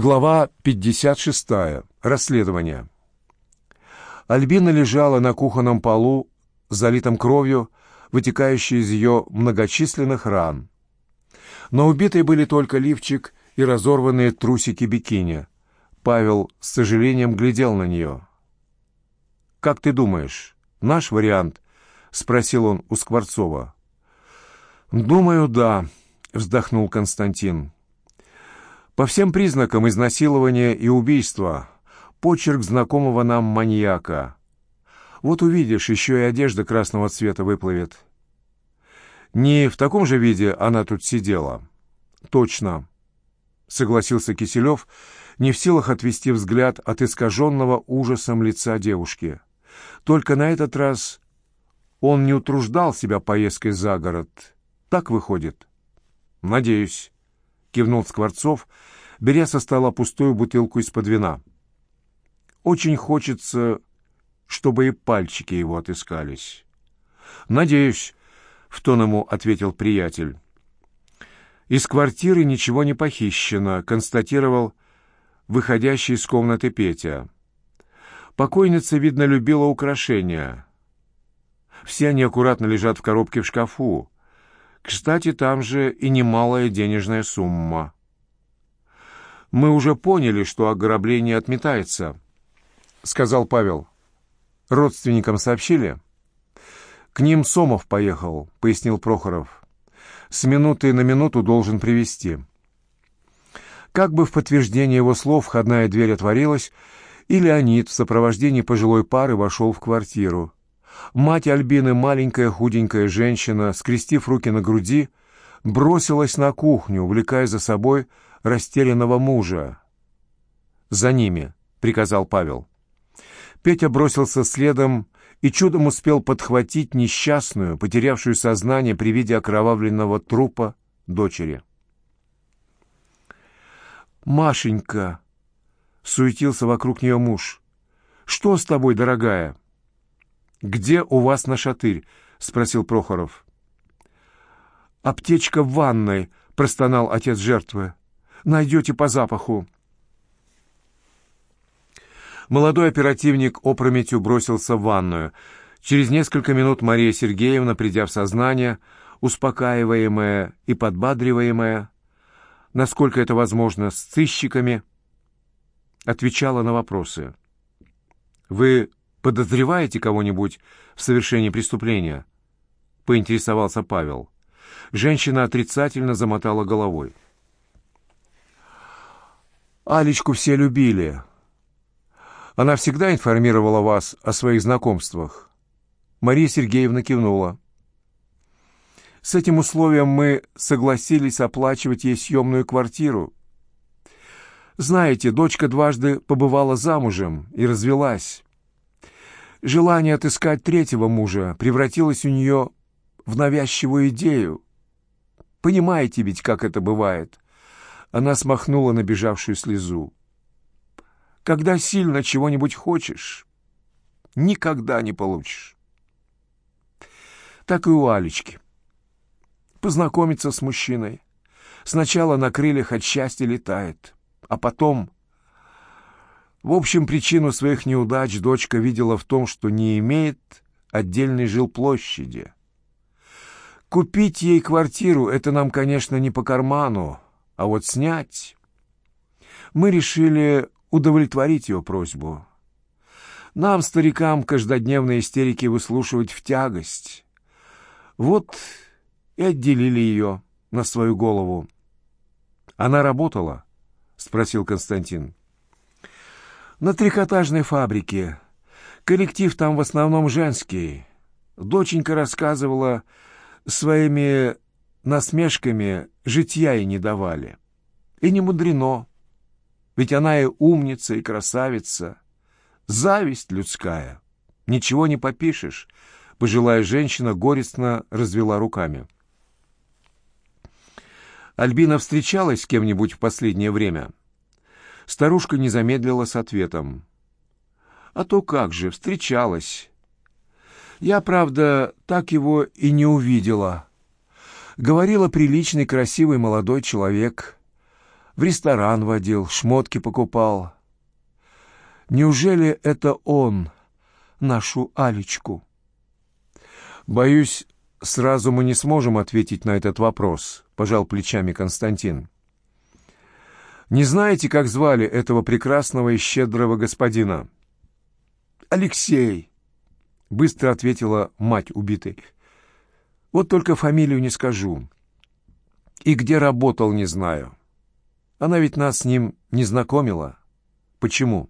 Глава 56. Расследование. Альбина лежала на кухонном полу, залитом кровью, вытекающей из ее многочисленных ран. Но убитой были только лифчик и разорванные трусики бикини. Павел с сожалением глядел на нее. «Как ты думаешь, наш вариант?» — спросил он у Скворцова. «Думаю, да», — вздохнул Константин. По всем признакам изнасилования и убийства почерк знакомого нам маньяка. Вот увидишь, еще и одежда красного цвета выплывет. Не в таком же виде она тут сидела. Точно, согласился Киселев, не в силах отвести взгляд от искаженного ужасом лица девушки. Только на этот раз он не утруждал себя поездкой за город. Так выходит? Надеюсь кивнул Скворцов, беря со стола пустую бутылку из-под вина. «Очень хочется, чтобы и пальчики его отыскались». «Надеюсь», — в тон ему ответил приятель. «Из квартиры ничего не похищено», — констатировал выходящий из комнаты Петя. Покойница, видно, любила украшения. Все они аккуратно лежат в коробке в шкафу. Кстати, там же и немалая денежная сумма. «Мы уже поняли, что ограбление отметается», — сказал Павел. «Родственникам сообщили?» «К ним Сомов поехал», — пояснил Прохоров. «С минуты на минуту должен привести. Как бы в подтверждение его слов входная дверь отворилась, и Леонид в сопровождении пожилой пары вошел в квартиру. Мать Альбины, маленькая худенькая женщина, скрестив руки на груди, бросилась на кухню, увлекая за собой растерянного мужа. «За ними», — приказал Павел. Петя бросился следом и чудом успел подхватить несчастную, потерявшую сознание при виде окровавленного трупа дочери. «Машенька!» — суетился вокруг нее муж. «Что с тобой, дорогая?» «Где у вас нашатырь?» — спросил Прохоров. «Аптечка в ванной», — простонал отец жертвы. «Найдете по запаху». Молодой оперативник опрометью бросился в ванную. Через несколько минут Мария Сергеевна, придя в сознание, успокаиваемая и подбадриваемая, насколько это возможно, с сыщиками, отвечала на вопросы. «Вы подозреваете кого-нибудь в совершении преступления?» — поинтересовался Павел. Женщина отрицательно замотала головой. «Алечку все любили. Она всегда информировала вас о своих знакомствах?» Мария Сергеевна кивнула. «С этим условием мы согласились оплачивать ей съемную квартиру. Знаете, дочка дважды побывала замужем и развелась. Желание отыскать третьего мужа превратилось у нее в навязчивую идею. Понимаете ведь, как это бывает? Она смахнула набежавшую слезу. Когда сильно чего-нибудь хочешь, никогда не получишь. Так и у Алечки. Познакомиться с мужчиной. Сначала на крыльях от счастья летает, а потом в общем, причину своих неудач дочка видела в том, что не имеет отдельной жилплощади. Купить ей квартиру — это нам, конечно, не по карману, а вот снять... Мы решили удовлетворить ее просьбу. Нам, старикам, каждодневные истерики выслушивать в тягость. Вот и отделили ее на свою голову. «Она работала?» — спросил Константин на трикотажной фабрике. Коллектив там в основном женский. Доченька рассказывала своими насмешками, житья ей не давали. И не мудрено, ведь она и умница, и красавица. Зависть людская. Ничего не попишешь. Пожилая женщина горестно развела руками. Альбина встречалась с кем-нибудь в последнее время? Старушка не замедлила с ответом. «А то как же, встречалась. Я, правда, так его и не увидела. Говорила приличный, красивый молодой человек. В ресторан водил, шмотки покупал. Неужели это он, нашу Алечку? Боюсь, сразу мы не сможем ответить на этот вопрос, пожал плечами Константин. Не знаете, как звали этого прекрасного и щедрого господина? Алексей, быстро ответила мать убитой. Вот только фамилию не скажу. И где работал, не знаю. Она ведь нас с ним не знакомила. Почему?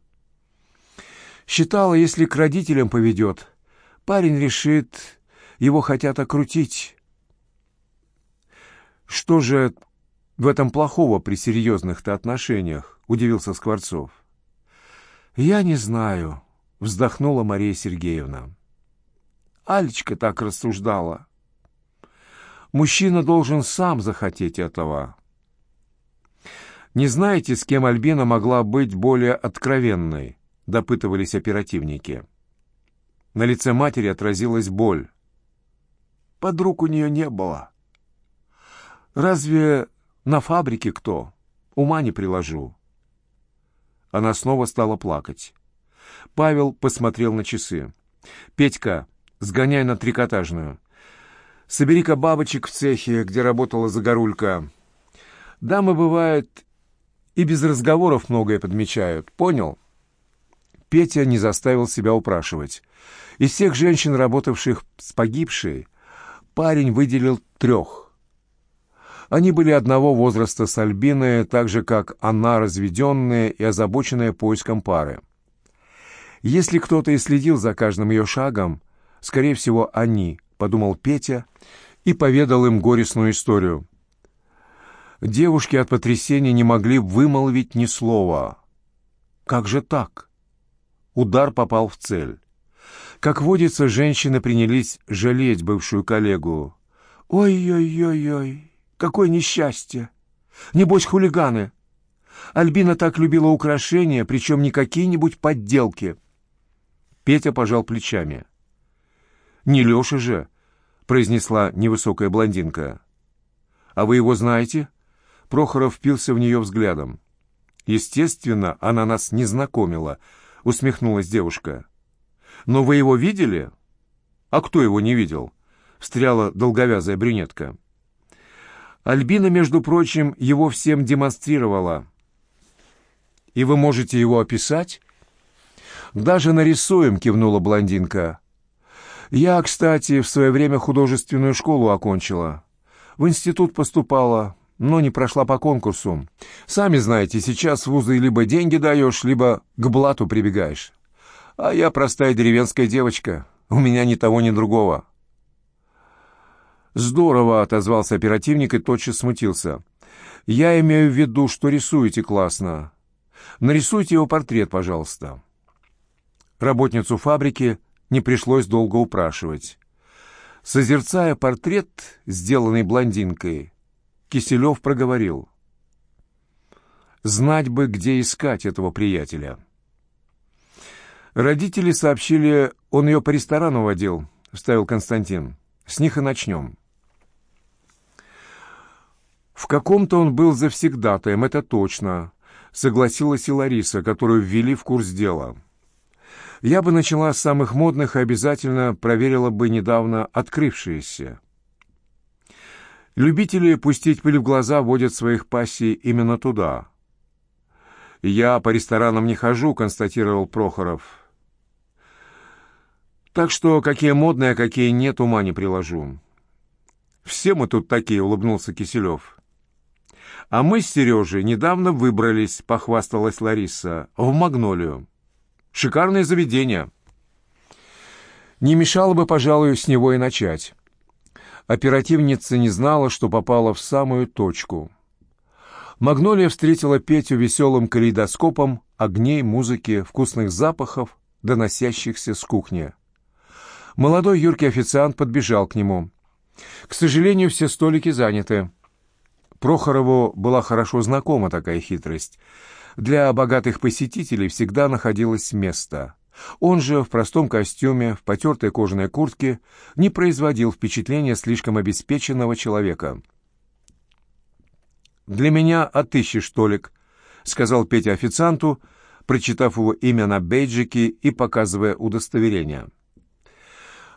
Считала, если к родителям поведет, парень решит, его хотят окрутить. Что же в этом плохого при серьезных-то отношениях? Удивился Скворцов. Я не знаю, вздохнула Мария Сергеевна. Алечка так рассуждала. Мужчина должен сам захотеть этого. «Не знаете, с кем Альбина могла быть более откровенной?» — допытывались оперативники. На лице матери отразилась боль. Подруг у нее не было. «Разве на фабрике кто? Ума не приложу». Она снова стала плакать. Павел посмотрел на часы. «Петька, сгоняй на трикотажную. Собери-ка бабочек в цехе, где работала Загорулька. Дамы, бывает, и без разговоров многое подмечают. Понял?» Петя не заставил себя упрашивать. Из всех женщин, работавших с погибшей, парень выделил трех. Они были одного возраста с Альбиной, так же, как она, разведенная и озабоченная поиском пары. Если кто-то и следил за каждым ее шагом, скорее всего, они, подумал Петя и поведал им горестную историю. Девушки от потрясения не могли вымолвить ни слова. Как же так? Удар попал в цель. Как водится, женщины принялись жалеть бывшую коллегу. «Ой-ой-ой-ой, какое несчастье! Небось, хулиганы! Альбина так любила украшения, причем не какие-нибудь подделки!» Петя пожал плечами. «Не Леша же!» — произнесла невысокая блондинка. «А вы его знаете?» Прохоров впился в нее взглядом. «Естественно, она нас не знакомила», — усмехнулась девушка. «Но вы его видели?» «А кто его не видел?» — встряла долговязая брюнетка. Альбина, между прочим, его всем демонстрировала. «И вы можете его описать?» «Даже нарисуем», — кивнула блондинка. «Я, кстати, в свое время художественную школу окончила. В институт поступала, но не прошла по конкурсу. Сами знаете, сейчас вузы либо деньги даешь, либо к блату прибегаешь. А я простая деревенская девочка, у меня ни того, ни другого». «Здорово», — отозвался оперативник и тотчас смутился. «Я имею в виду, что рисуете классно. Нарисуйте его портрет, пожалуйста». Работницу фабрики не пришлось долго упрашивать. Созерцая портрет, сделанный блондинкой, Киселев проговорил. «Знать бы, где искать этого приятеля». «Родители сообщили, он ее по ресторану водил», — вставил Константин. «С них и начнем». «В каком-то он был завсегдатаем, это точно», — согласилась и Лариса, которую ввели в курс дела. «Я бы начала с самых модных и обязательно проверила бы недавно открывшиеся». Любители пустить пыль в глаза водят своих пассий именно туда. «Я по ресторанам не хожу», — констатировал Прохоров. «Так что какие модные, а какие нет, ума не приложу». «Все мы тут такие», — улыбнулся Киселев. «А мы с Сережей недавно выбрались», — похвасталась Лариса, — «в Магнолию. Шикарное заведение». «Не мешало бы, пожалуй, с него и начать». Оперативница не знала, что попала в самую точку. Магнолия встретила Петю веселым калейдоскопом огней, музыки, вкусных запахов, доносящихся с кухни. Молодой юркий официант подбежал к нему. К сожалению, все столики заняты. Прохорову была хорошо знакома такая хитрость. Для богатых посетителей всегда находилось место. Он же в простом костюме, в потертой кожаной куртке, не производил впечатления слишком обеспеченного человека. «Для меня отыщешь, Толик», — сказал Петя официанту, прочитав его имя на бейджике и показывая удостоверение.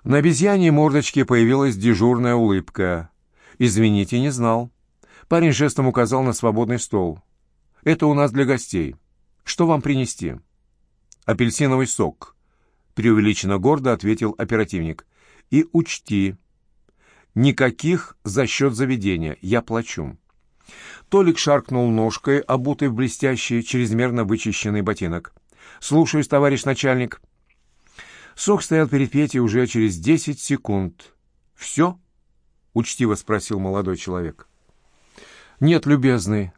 На обезьяньей мордочке появилась дежурная улыбка. «Извините, не знал». Парень жестом указал на свободный стол. «Это у нас для гостей. Что вам принести?» «Апельсиновый сок», — преувеличенно гордо ответил оперативник. «И учти, никаких за счет заведения, я плачу». Толик шаркнул ножкой, обутой в блестящий, чрезмерно вычищенный ботинок. «Слушаюсь, товарищ начальник». Сок стоял перед Петей уже через десять секунд. «Все?» — учтиво спросил молодой человек. «Нет, любезный».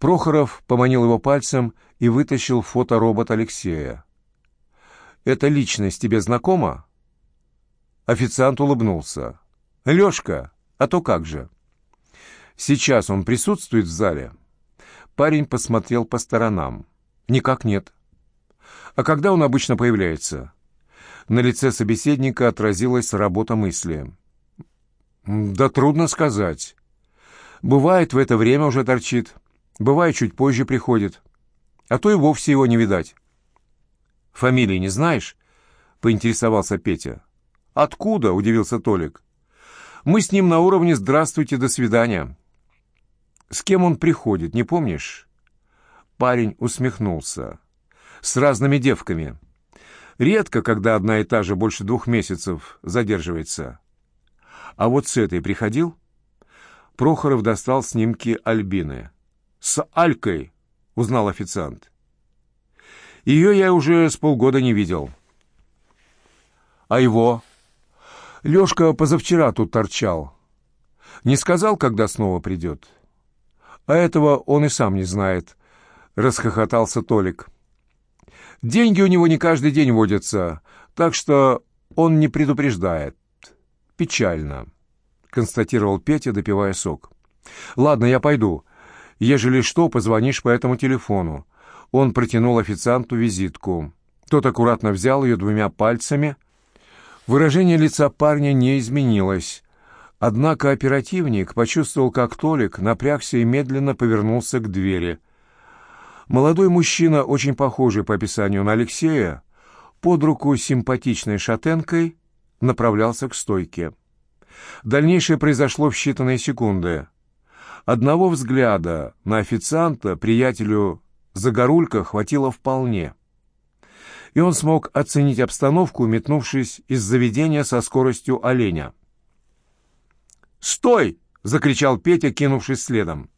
Прохоров поманил его пальцем и вытащил фоторобот Алексея. «Эта личность тебе знакома?» Официант улыбнулся. «Лешка, а то как же?» «Сейчас он присутствует в зале?» Парень посмотрел по сторонам. «Никак нет». «А когда он обычно появляется?» На лице собеседника отразилась работа мысли. «Да трудно сказать. Бывает, в это время уже торчит. Бывает, чуть позже приходит. А то и вовсе его не видать». «Фамилии не знаешь?» — поинтересовался Петя. «Откуда?» — удивился Толик. «Мы с ним на уровне «здравствуйте, до свидания». «С кем он приходит, не помнишь?» Парень усмехнулся. «С разными девками. Редко, когда одна и та же больше двух месяцев задерживается. А вот с этой приходил?» Прохоров достал снимки Альбины. «С Алькой», — узнал официант. «Ее я уже с полгода не видел». «А его?» «Лешка позавчера тут торчал. Не сказал, когда снова придет?» «А этого он и сам не знает», — расхохотался Толик. «Деньги у него не каждый день водятся, так что он не предупреждает. Печально» констатировал Петя, допивая сок. «Ладно, я пойду. Ежели что, позвонишь по этому телефону». Он протянул официанту визитку. Тот аккуратно взял ее двумя пальцами. Выражение лица парня не изменилось. Однако оперативник почувствовал, как Толик напрягся и медленно повернулся к двери. Молодой мужчина, очень похожий по описанию на Алексея, под руку симпатичной шатенкой направлялся к стойке. Дальнейшее произошло в считанные секунды. Одного взгляда на официанта приятелю Загорулька хватило вполне. И он смог оценить обстановку, метнувшись из заведения со скоростью оленя. «Стой!» — закричал Петя, кинувшись следом.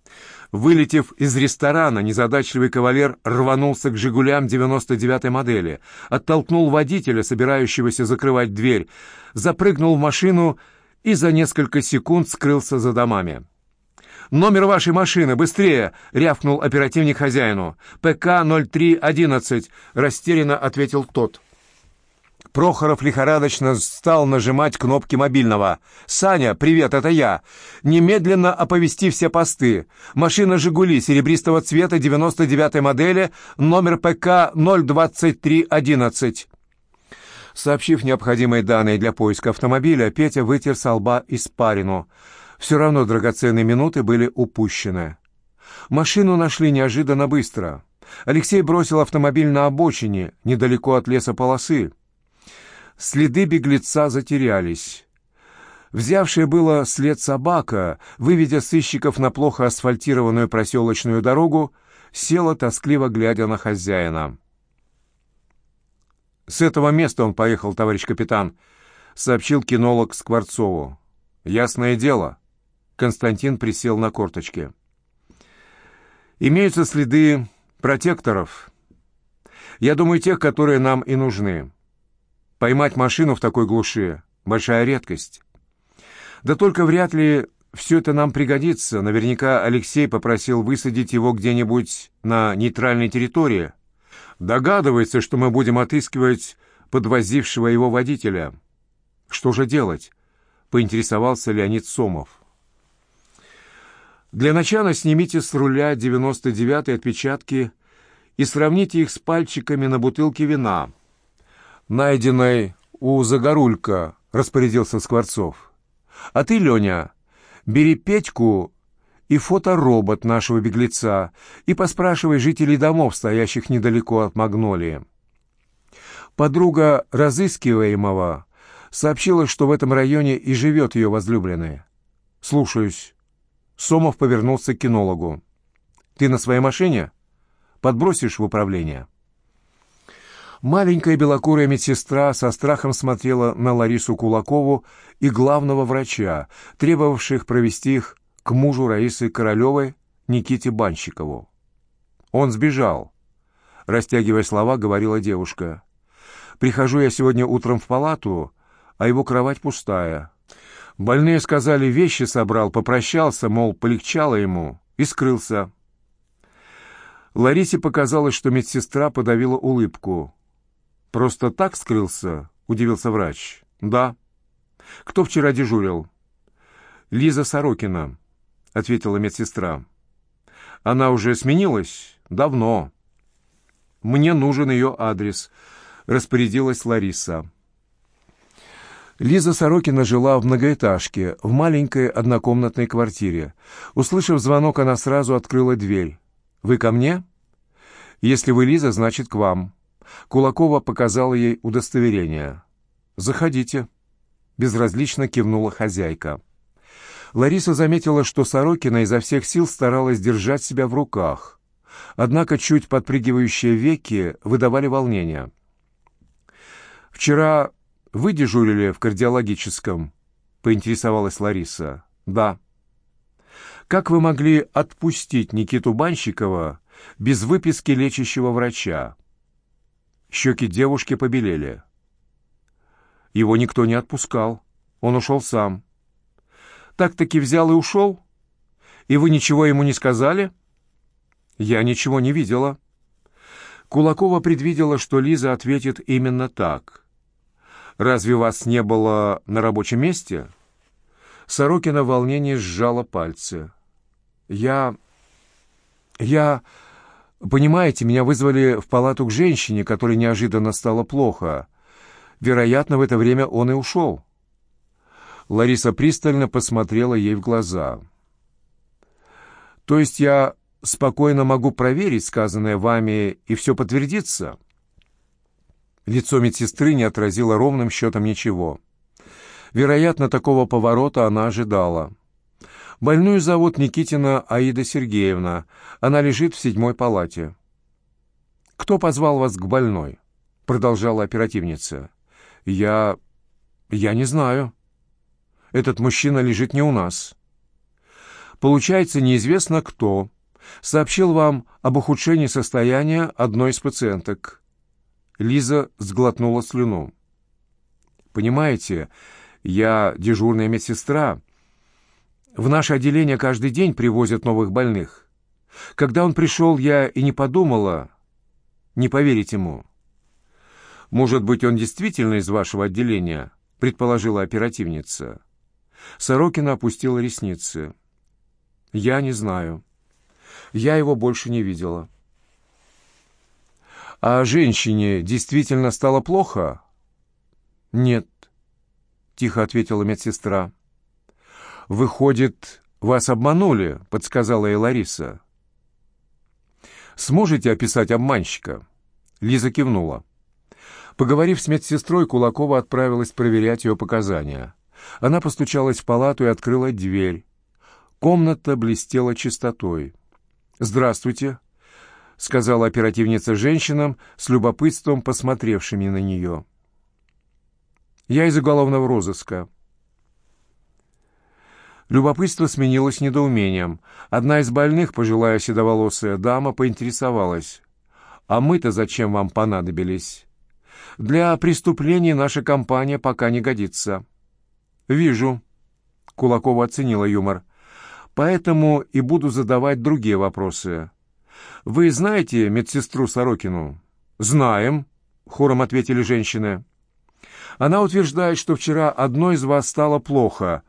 Вылетев из ресторана, незадачливый кавалер рванулся к «Жигулям» 99-й модели, оттолкнул водителя, собирающегося закрывать дверь, запрыгнул в машину и за несколько секунд скрылся за домами. «Номер вашей машины, быстрее!» — рявкнул оперативник хозяину. «ПК-0311», — растерянно ответил тот. Прохоров лихорадочно стал нажимать кнопки мобильного. «Саня, привет, это я. Немедленно оповести все посты. Машина «Жигули» серебристого цвета 99-й модели, номер ПК 02311». Сообщив необходимые данные для поиска автомобиля, Петя вытер со лба испарину. Все равно драгоценные минуты были упущены. Машину нашли неожиданно быстро. Алексей бросил автомобиль на обочине, недалеко от лесополосы. Следы беглеца затерялись. Взявшая было след собака, выведя сыщиков на плохо асфальтированную проселочную дорогу, села, тоскливо глядя на хозяина. «С этого места он поехал, товарищ капитан», — сообщил кинолог Скворцову. «Ясное дело». Константин присел на корточки. «Имеются следы протекторов. Я думаю, тех, которые нам и нужны. Поймать машину в такой глуши — большая редкость. Да только вряд ли все это нам пригодится. Наверняка Алексей попросил высадить его где-нибудь на нейтральной территории». Догадывается, что мы будем отыскивать подвозившего его водителя. Что же делать? Поинтересовался Леонид Сомов. Для начала снимите с руля 99-й отпечатки и сравните их с пальчиками на бутылке вина, найденной у Загорулька, распорядился Скворцов. А ты, Леня, бери Петьку и фоторобот нашего беглеца, и поспрашивай жителей домов, стоящих недалеко от Магнолии. Подруга разыскиваемого сообщила, что в этом районе и живет ее возлюбленный. «Слушаюсь». Сомов повернулся к кинологу. «Ты на своей машине? Подбросишь в управление?» Маленькая белокурая медсестра со страхом смотрела на Ларису Кулакову и главного врача, требовавших провести их к мужу Раисы Королевой, Никите Банщикову. «Он сбежал», — растягивая слова, говорила девушка. «Прихожу я сегодня утром в палату, а его кровать пустая. Больные сказали, вещи собрал, попрощался, мол, полегчало ему, и скрылся». Ларисе показалось, что медсестра подавила улыбку. «Просто так скрылся?» — удивился врач. «Да». «Кто вчера дежурил?» «Лиза Сорокина», — ответила медсестра. «Она уже сменилась? Давно». «Мне нужен ее адрес», — распорядилась Лариса. Лиза Сорокина жила в многоэтажке, в маленькой однокомнатной квартире. Услышав звонок, она сразу открыла дверь. «Вы ко мне?» «Если вы Лиза, значит, к вам». Кулакова показала ей удостоверение. «Заходите», — безразлично кивнула хозяйка. Лариса заметила, что Сорокина изо всех сил старалась держать себя в руках. Однако чуть подпрыгивающие веки выдавали волнение. «Вчера вы дежурили в кардиологическом?» — поинтересовалась Лариса. «Да». «Как вы могли отпустить Никиту Банщикова без выписки лечащего врача?» Щеки девушки побелели. Его никто не отпускал. Он ушел сам. Так-таки взял и ушел? И вы ничего ему не сказали? Я ничего не видела. Кулакова предвидела, что Лиза ответит именно так. «Разве вас не было на рабочем месте?» Сорокина в волнении сжала пальцы. «Я... я...» Понимаете, меня вызвали в палату к женщине, которой неожиданно стало плохо. Вероятно, в это время он и ушел. Лариса пристально посмотрела ей в глаза. «То есть я спокойно могу проверить сказанное вами, и все подтвердится?» Лицо медсестры не отразило ровным счетом ничего. Вероятно, такого поворота она ожидала. Больную зовут Никитина Аида Сергеевна. Она лежит в седьмой палате. «Кто позвал вас к больной?» — продолжала оперативница. «Я... я не знаю. Этот мужчина лежит не у нас». «Получается, неизвестно кто. Сообщил вам об ухудшении состояния одной из пациенток». Лиза сглотнула слюну. «Понимаете, я дежурная медсестра, в наше отделение каждый день привозят новых больных. Когда он пришел, я и не подумала, не поверить ему. Может быть, он действительно из вашего отделения, предположила оперативница. Сорокина опустила ресницы. Я не знаю. Я его больше не видела. А женщине действительно стало плохо? Нет, тихо ответила медсестра. «Выходит, вас обманули», — подсказала ей Лариса. «Сможете описать обманщика?» Лиза кивнула. Поговорив с медсестрой, Кулакова отправилась проверять ее показания. Она постучалась в палату и открыла дверь. Комната блестела чистотой. «Здравствуйте», — сказала оперативница женщинам, с любопытством посмотревшими на нее. «Я из уголовного розыска». Любопытство сменилось недоумением. Одна из больных, пожилая седоволосая дама, поинтересовалась. «А мы-то зачем вам понадобились?» «Для преступлений наша компания пока не годится». «Вижу», — Кулакова оценила юмор. «Поэтому и буду задавать другие вопросы. Вы знаете медсестру Сорокину?» «Знаем», — хором ответили женщины. «Она утверждает, что вчера одной из вас стало плохо»,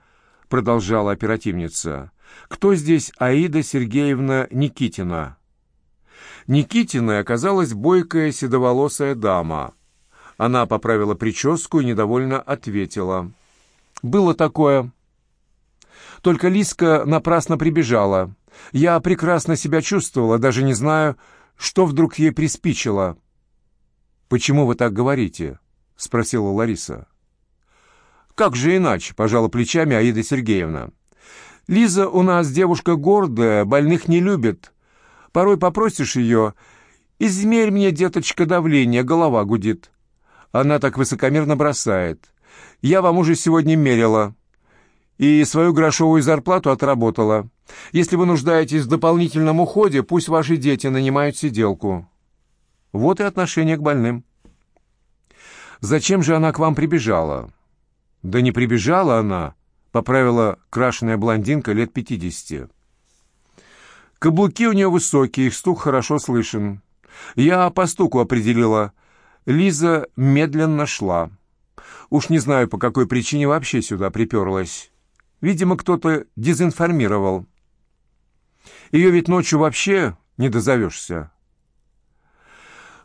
продолжала оперативница. «Кто здесь Аида Сергеевна Никитина?» Никитиной оказалась бойкая седоволосая дама. Она поправила прическу и недовольно ответила. «Было такое. Только Лиска напрасно прибежала. Я прекрасно себя чувствовала, даже не знаю, что вдруг ей приспичило. «Почему вы так говорите?» — спросила Лариса. «Как же иначе?» — пожала плечами Аида Сергеевна. «Лиза у нас девушка гордая, больных не любит. Порой попросишь ее, измерь мне, деточка, давление, голова гудит. Она так высокомерно бросает. Я вам уже сегодня мерила и свою грошовую зарплату отработала. Если вы нуждаетесь в дополнительном уходе, пусть ваши дети нанимают сиделку. Вот и отношение к больным. Зачем же она к вам прибежала? Да не прибежала она, поправила крашеная блондинка лет пятидесяти. Каблуки у нее высокие, их стук хорошо слышен. Я по стуку определила. Лиза медленно шла. Уж не знаю, по какой причине вообще сюда приперлась. Видимо, кто-то дезинформировал. Ее ведь ночью вообще не дозовешься.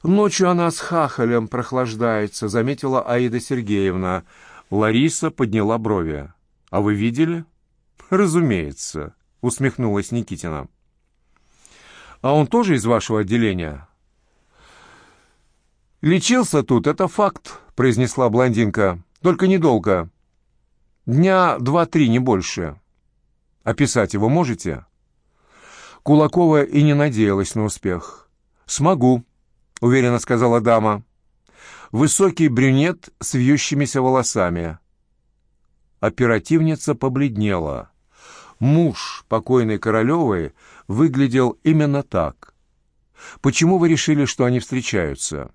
Ночью она с хахалем прохлаждается, заметила Аида Сергеевна. Лариса подняла брови. «А вы видели?» «Разумеется», — усмехнулась Никитина. «А он тоже из вашего отделения?» «Лечился тут, это факт», — произнесла блондинка. «Только недолго. Дня два-три, не больше. Описать его можете?» Кулакова и не надеялась на успех. «Смогу», — уверенно сказала дама. «Высокий брюнет с вьющимися волосами». Оперативница побледнела. Муж покойной Королевой выглядел именно так. «Почему вы решили, что они встречаются?»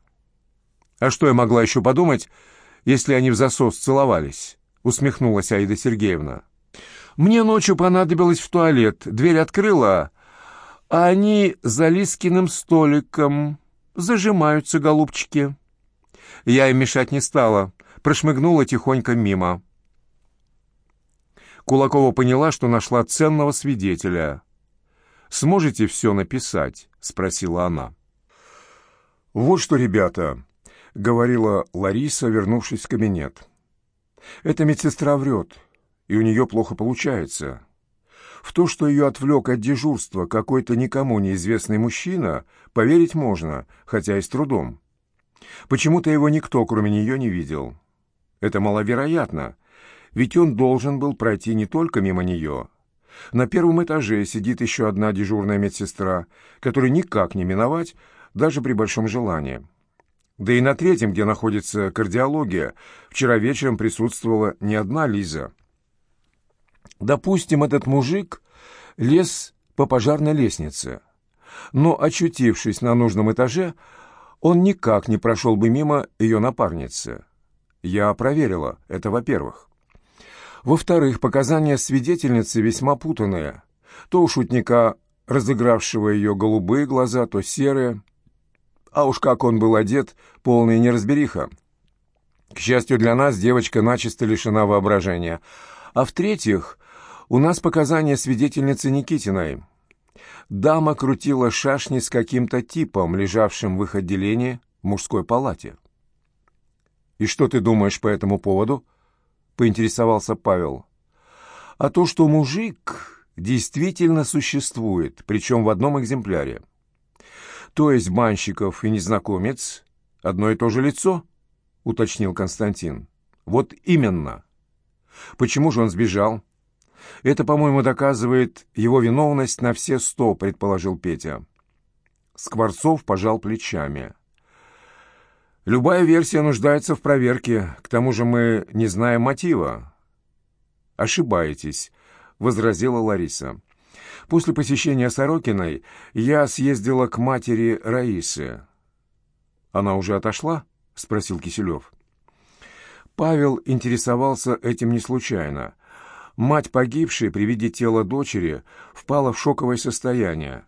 «А что я могла еще подумать, если они в засос целовались?» — усмехнулась Аида Сергеевна. «Мне ночью понадобилось в туалет. Дверь открыла, а они за Лискиным столиком зажимаются, голубчики». Я им мешать не стала, прошмыгнула тихонько мимо. Кулакова поняла, что нашла ценного свидетеля. «Сможете все написать?» — спросила она. «Вот что, ребята», — говорила Лариса, вернувшись в кабинет. Эта медсестра врет, и у нее плохо получается. В то, что ее отвлек от дежурства какой-то никому неизвестный мужчина, поверить можно, хотя и с трудом. Почему-то его никто, кроме нее, не видел. Это маловероятно, ведь он должен был пройти не только мимо нее. На первом этаже сидит еще одна дежурная медсестра, которой никак не миновать, даже при большом желании. Да и на третьем, где находится кардиология, вчера вечером присутствовала не одна Лиза. Допустим, этот мужик лез по пожарной лестнице, но, очутившись на нужном этаже, он никак не прошел бы мимо ее напарницы. Я проверила, это во-первых. Во-вторых, показания свидетельницы весьма путанные. То у шутника, разыгравшего ее голубые глаза, то серые. А уж как он был одет, полная неразбериха. К счастью для нас, девочка начисто лишена воображения. А в-третьих, у нас показания свидетельницы Никитиной. Дама крутила шашни с каким-то типом, лежавшим в их отделении в мужской палате. «И что ты думаешь по этому поводу?» — поинтересовался Павел. «А то, что мужик действительно существует, причем в одном экземпляре. То есть банщиков и незнакомец — одно и то же лицо? — уточнил Константин. Вот именно. Почему же он сбежал? Это, по-моему, доказывает его виновность на все сто, предположил Петя. Скворцов пожал плечами. Любая версия нуждается в проверке, к тому же мы не знаем мотива. Ошибаетесь, возразила Лариса. После посещения Сорокиной я съездила к матери Раисы. «Она уже отошла?» — спросил Киселев. Павел интересовался этим не случайно. Мать погибшей при виде тела дочери впала в шоковое состояние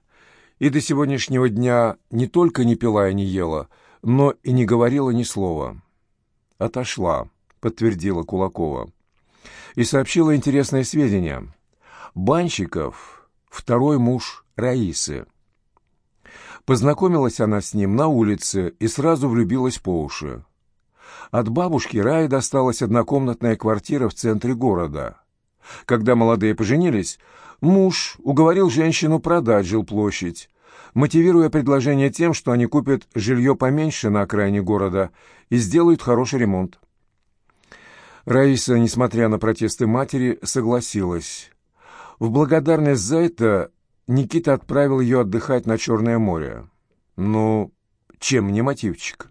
и до сегодняшнего дня не только не пила и не ела, но и не говорила ни слова. «Отошла», — подтвердила Кулакова. И сообщила интересное сведения. Банщиков второй муж Раисы. Познакомилась она с ним на улице и сразу влюбилась по уши. От бабушки Раи досталась однокомнатная квартира в центре города. Когда молодые поженились, муж уговорил женщину продать жилплощадь, мотивируя предложение тем, что они купят жилье поменьше на окраине города и сделают хороший ремонт. Раиса, несмотря на протесты матери, согласилась. В благодарность за это Никита отправил ее отдыхать на Черное море. Ну, чем не мотивчик?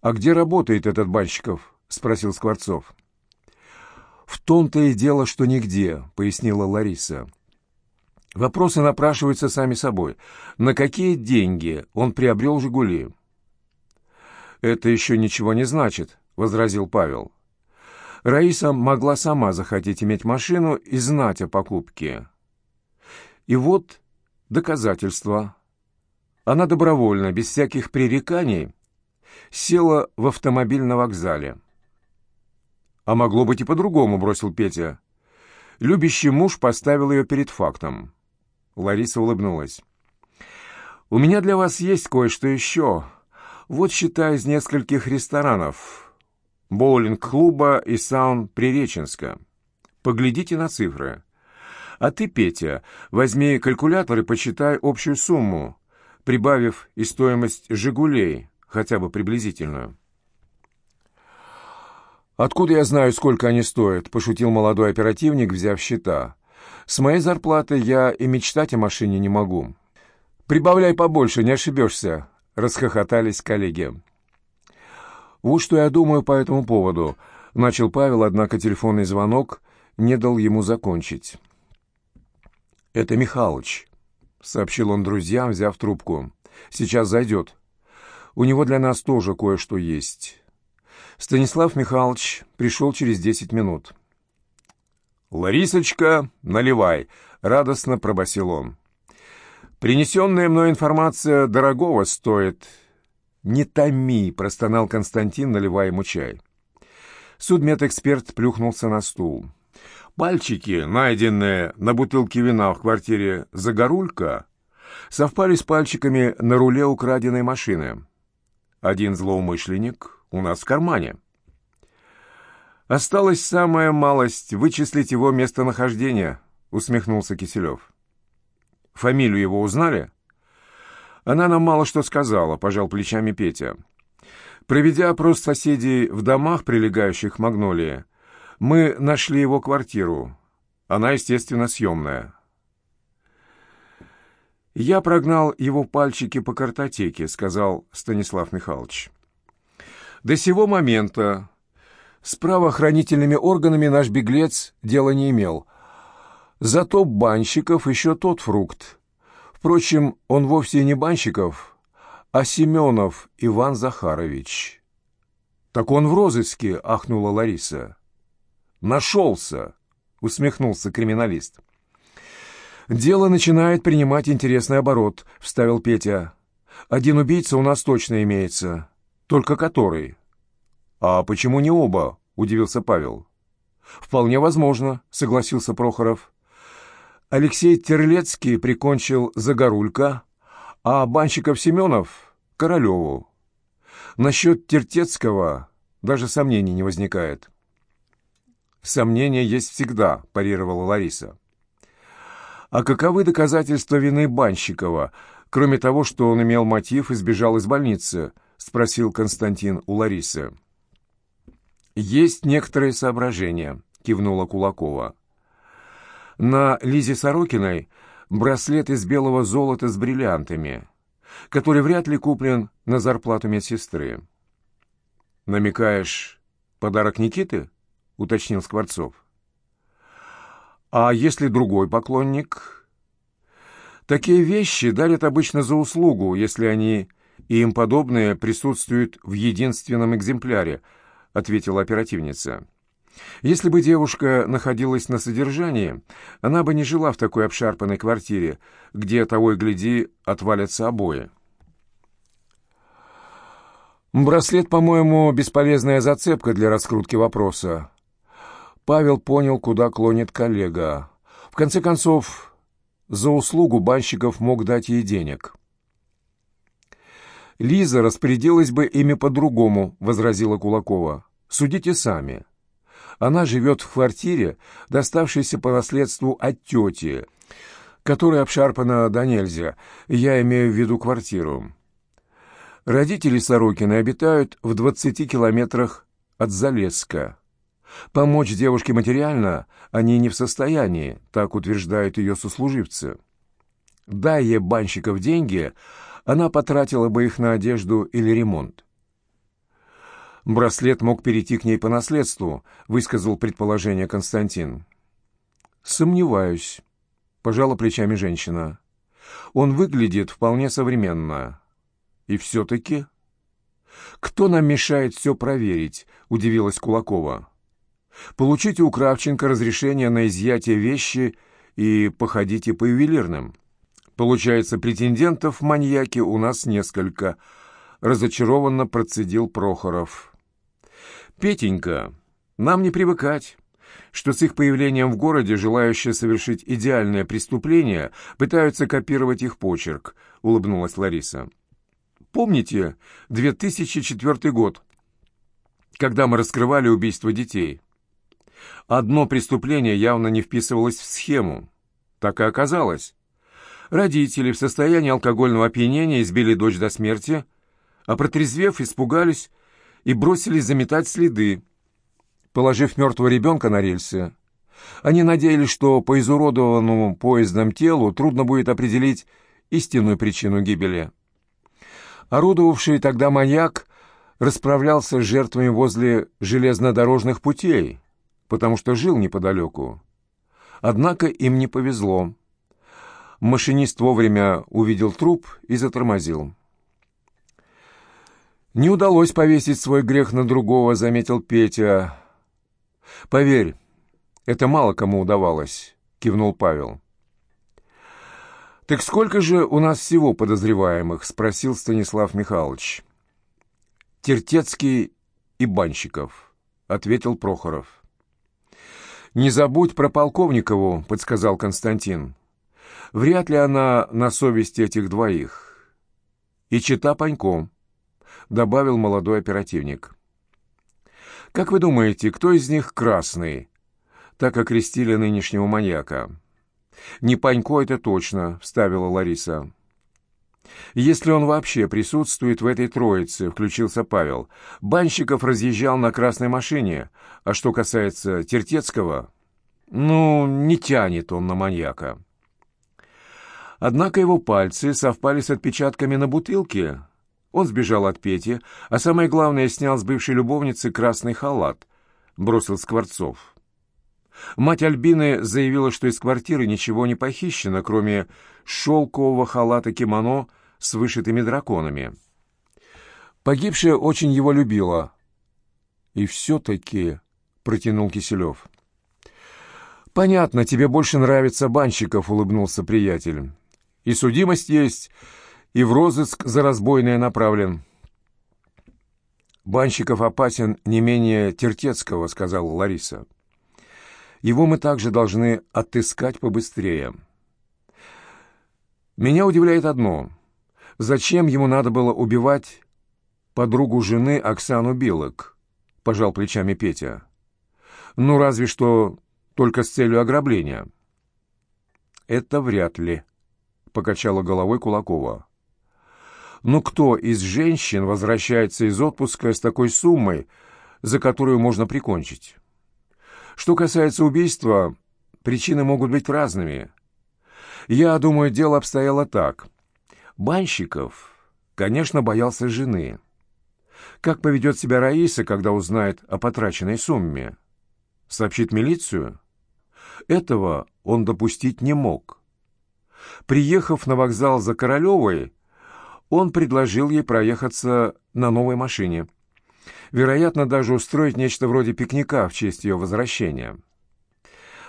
«А где работает этот Банщиков?» — спросил Скворцов. «В том-то и дело, что нигде», — пояснила Лариса. Вопросы напрашиваются сами собой. На какие деньги он приобрел «Жигули»? «Это еще ничего не значит», — возразил Павел. Раиса могла сама захотеть иметь машину и знать о покупке. И вот доказательство. Она добровольно, без всяких пререканий, села в автомобиль на вокзале. «А могло быть и по-другому», — бросил Петя. Любящий муж поставил ее перед фактом. Лариса улыбнулась. «У меня для вас есть кое-что еще. Вот счета из нескольких ресторанов. Боулинг-клуба и саун Приреченска. Поглядите на цифры. А ты, Петя, возьми калькулятор и посчитай общую сумму, прибавив и стоимость «Жигулей», хотя бы приблизительную. «Откуда я знаю, сколько они стоят?» — пошутил молодой оперативник, взяв счета. «С моей зарплаты я и мечтать о машине не могу». «Прибавляй побольше, не ошибешься», — расхохотались коллеги. «Вот что я думаю по этому поводу», — начал Павел, однако телефонный звонок не дал ему закончить. «Это Михалыч», — сообщил он друзьям, взяв трубку. «Сейчас зайдет. У него для нас тоже кое-что есть». Станислав Михайлович пришел через десять минут. «Ларисочка, наливай!» — радостно пробасил он. «Принесенная мной информация дорогого стоит». «Не томи!» — простонал Константин, наливая ему чай. Судмедэксперт плюхнулся на стул. Пальчики, найденные на бутылке вина в квартире Загорулька, совпали с пальчиками на руле украденной машины. Один злоумышленник у нас в кармане. Осталась самая малость — вычислить его местонахождение, усмехнулся Киселев. Фамилию его узнали? Она нам мало что сказала, пожал плечами Петя. Проведя опрос соседей в домах, прилегающих к Магнолии, мы нашли его квартиру. Она, естественно, съемная. «Я прогнал его пальчики по картотеке», — сказал Станислав Михайлович. До сего момента с правоохранительными органами наш беглец дела не имел. Зато Банщиков еще тот фрукт. Впрочем, он вовсе не Банщиков, а Семенов Иван Захарович. «Так он в розыске», — ахнула Лариса. «Нашелся», — усмехнулся криминалист. «Дело начинает принимать интересный оборот», — вставил Петя. «Один убийца у нас точно имеется». «Только который?» «А почему не оба?» — удивился Павел. «Вполне возможно», — согласился Прохоров. Алексей Терлецкий прикончил Загорулька, а Банщиков Семенов — Королеву. Насчет Тертецкого даже сомнений не возникает. «Сомнения есть всегда», — парировала Лариса. «А каковы доказательства вины Банщикова, кроме того, что он имел мотив и сбежал из больницы?» — спросил Константин у Ларисы. «Есть некоторые соображения», — кивнула Кулакова. «На Лизе Сорокиной браслет из белого золота с бриллиантами, который вряд ли куплен на зарплату медсестры». «Намекаешь, подарок Никиты?» — уточнил Скворцов. «А если другой поклонник?» «Такие вещи дарят обычно за услугу, если они и им подобное присутствует в единственном экземпляре», — ответила оперативница. «Если бы девушка находилась на содержании, она бы не жила в такой обшарпанной квартире, где, того и гляди, отвалятся обои». «Браслет, по-моему, бесполезная зацепка для раскрутки вопроса». Павел понял, куда клонит коллега. В конце концов, за услугу банщиков мог дать ей денег. «Лиза распорядилась бы ими по-другому», — возразила Кулакова. «Судите сами. Она живет в квартире, доставшейся по наследству от тети, которая обшарпана до нельзя, я имею в виду квартиру. Родители Сорокины обитают в 20 километрах от Залесска. Помочь девушке материально они не в состоянии, так утверждают ее сослуживцы. Дай ей банщиков деньги, она потратила бы их на одежду или ремонт. Браслет мог перейти к ней по наследству, высказал предположение Константин. Сомневаюсь, пожала плечами женщина. Он выглядит вполне современно. И все-таки... «Кто нам мешает все проверить?» — удивилась Кулакова. «Получите у Кравченко разрешение на изъятие вещи и походите по ювелирным. Получается, претендентов маньяки у нас несколько», — разочарованно процедил Прохоров. «Петенька, нам не привыкать» что с их появлением в городе желающие совершить идеальное преступление пытаются копировать их почерк», — улыбнулась Лариса. «Помните 2004 год, когда мы раскрывали убийство детей? Одно преступление явно не вписывалось в схему. Так и оказалось. Родители в состоянии алкогольного опьянения избили дочь до смерти, а протрезвев, испугались и бросились заметать следы, положив мертвого ребенка на рельсы. Они надеялись, что по изуродованному поездом телу трудно будет определить истинную причину гибели. Орудовавший тогда маньяк расправлялся с жертвами возле железнодорожных путей, потому что жил неподалеку. Однако им не повезло. Машинист вовремя увидел труп и затормозил. «Не удалось повесить свой грех на другого», — заметил Петя. «Поверь, это мало кому удавалось», — кивнул Павел. «Так сколько же у нас всего подозреваемых?» — спросил Станислав Михайлович. «Тертецкий и Банщиков», — ответил Прохоров. «Не забудь про Полковникову», — подсказал Константин. «Вряд ли она на совести этих двоих». «И чита Панько», — добавил молодой оперативник. Как вы думаете, кто из них красный? Так окрестили нынешнего маньяка. «Не Панько это точно», — вставила Лариса. «Если он вообще присутствует в этой троице», — включился Павел. «Банщиков разъезжал на красной машине. А что касается Тертецкого, ну, не тянет он на маньяка». Однако его пальцы совпали с отпечатками на бутылке, он сбежал от Пети, а самое главное, снял с бывшей любовницы красный халат, бросил Скворцов. Мать Альбины заявила, что из квартиры ничего не похищено, кроме шелкового халата-кимоно с вышитыми драконами. Погибшая очень его любила. «И все-таки...» — протянул Киселев. «Понятно, тебе больше нравится Банщиков», — улыбнулся приятель. «И судимость есть, и в розыск за разбойное направлен. «Банщиков опасен не менее Тертецкого», — сказала Лариса. «Его мы также должны отыскать побыстрее». «Меня удивляет одно. Зачем ему надо было убивать подругу жены Оксану Билок?» — пожал плечами Петя. «Ну, разве что только с целью ограбления». «Это вряд ли», — покачала головой Кулакова. Но кто из женщин возвращается из отпуска с такой суммой, за которую можно прикончить? Что касается убийства, причины могут быть разными. Я думаю, дело обстояло так. Банщиков, конечно, боялся жены. Как поведет себя Раиса, когда узнает о потраченной сумме? Сообщит милицию? Этого он допустить не мог. Приехав на вокзал за Королевой, он предложил ей проехаться на новой машине. Вероятно, даже устроить нечто вроде пикника в честь ее возвращения.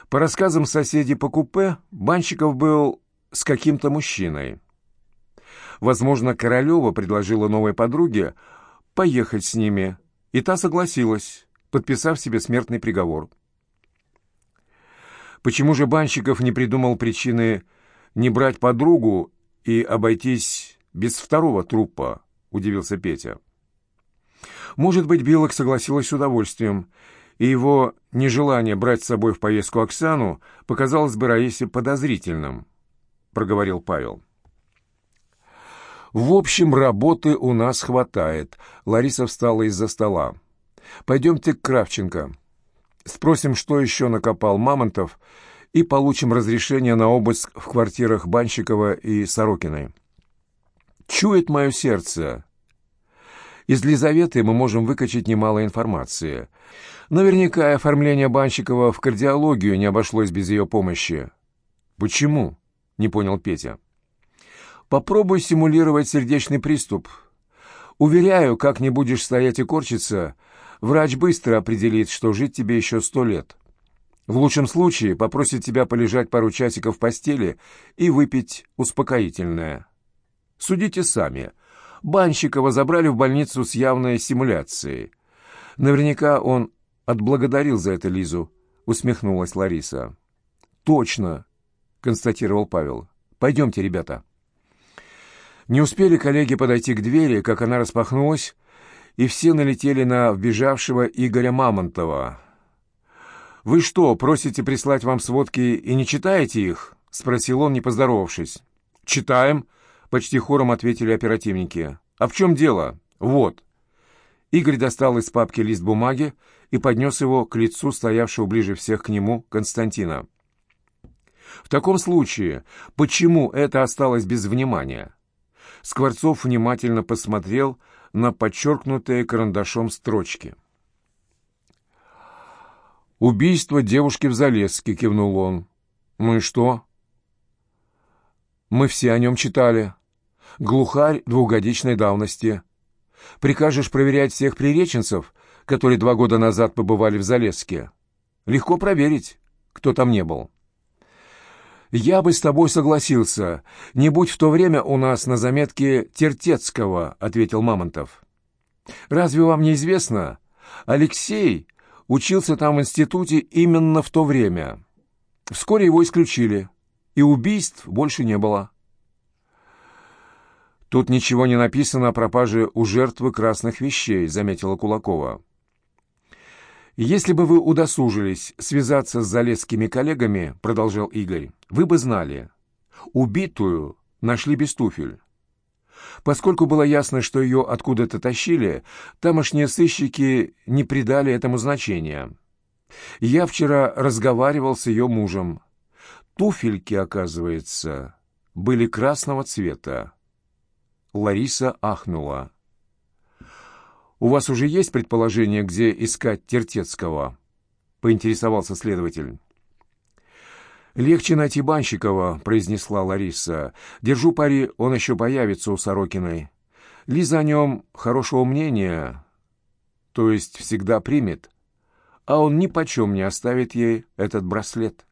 По рассказам соседей по купе, Банщиков был с каким-то мужчиной. Возможно, Королева предложила новой подруге поехать с ними, и та согласилась, подписав себе смертный приговор. Почему же Банщиков не придумал причины не брать подругу и обойтись без второго трупа?» — удивился Петя. «Может быть, Билок согласилась с удовольствием, и его нежелание брать с собой в поездку Оксану показалось бы Раисе подозрительным, проговорил Павел. «В общем, работы у нас хватает». Лариса встала из-за стола. «Пойдемте к Кравченко. Спросим, что еще накопал Мамонтов, и получим разрешение на обыск в квартирах Банщикова и Сорокиной. Чует мое сердце. Из Лизаветы мы можем выкачать немало информации. Наверняка оформление Банщикова в кардиологию не обошлось без ее помощи. «Почему?» — не понял Петя. «Попробуй симулировать сердечный приступ. Уверяю, как не будешь стоять и корчиться, врач быстро определит, что жить тебе еще сто лет. В лучшем случае попросит тебя полежать пару часиков в постели и выпить успокоительное. Судите сами». Банщикова забрали в больницу с явной симуляцией. Наверняка он отблагодарил за это Лизу, усмехнулась Лариса. Точно, констатировал Павел. Пойдемте, ребята. Не успели коллеги подойти к двери, как она распахнулась, и все налетели на вбежавшего Игоря Мамонтова. «Вы что, просите прислать вам сводки и не читаете их?» — спросил он, не поздоровавшись. «Читаем», Почти хором ответили оперативники. «А в чем дело? Вот». Игорь достал из папки лист бумаги и поднес его к лицу стоявшего ближе всех к нему Константина. «В таком случае, почему это осталось без внимания?» Скворцов внимательно посмотрел на подчеркнутые карандашом строчки. «Убийство девушки в Залеске», — кивнул он. «Ну и что?» «Мы все о нем читали глухарь двухгодичной давности. Прикажешь проверять всех приреченцев, которые два года назад побывали в Залеске? Легко проверить, кто там не был. «Я бы с тобой согласился. Не будь в то время у нас на заметке Тертецкого», — ответил Мамонтов. «Разве вам не известно? Алексей учился там в институте именно в то время. Вскоре его исключили, и убийств больше не было». «Тут ничего не написано о пропаже у жертвы красных вещей», — заметила Кулакова. «Если бы вы удосужились связаться с залезскими коллегами, — продолжал Игорь, — вы бы знали. Убитую нашли без туфель. Поскольку было ясно, что ее откуда-то тащили, тамошние сыщики не придали этому значения. Я вчера разговаривал с ее мужем. Туфельки, оказывается, были красного цвета. Лариса ахнула. «У вас уже есть предположение, где искать Тертецкого?» — поинтересовался следователь. «Легче найти Банщикова», — произнесла Лариса. «Держу пари, он еще появится у Сорокиной. Лиза о нем хорошего мнения, то есть всегда примет, а он ни почем не оставит ей этот браслет».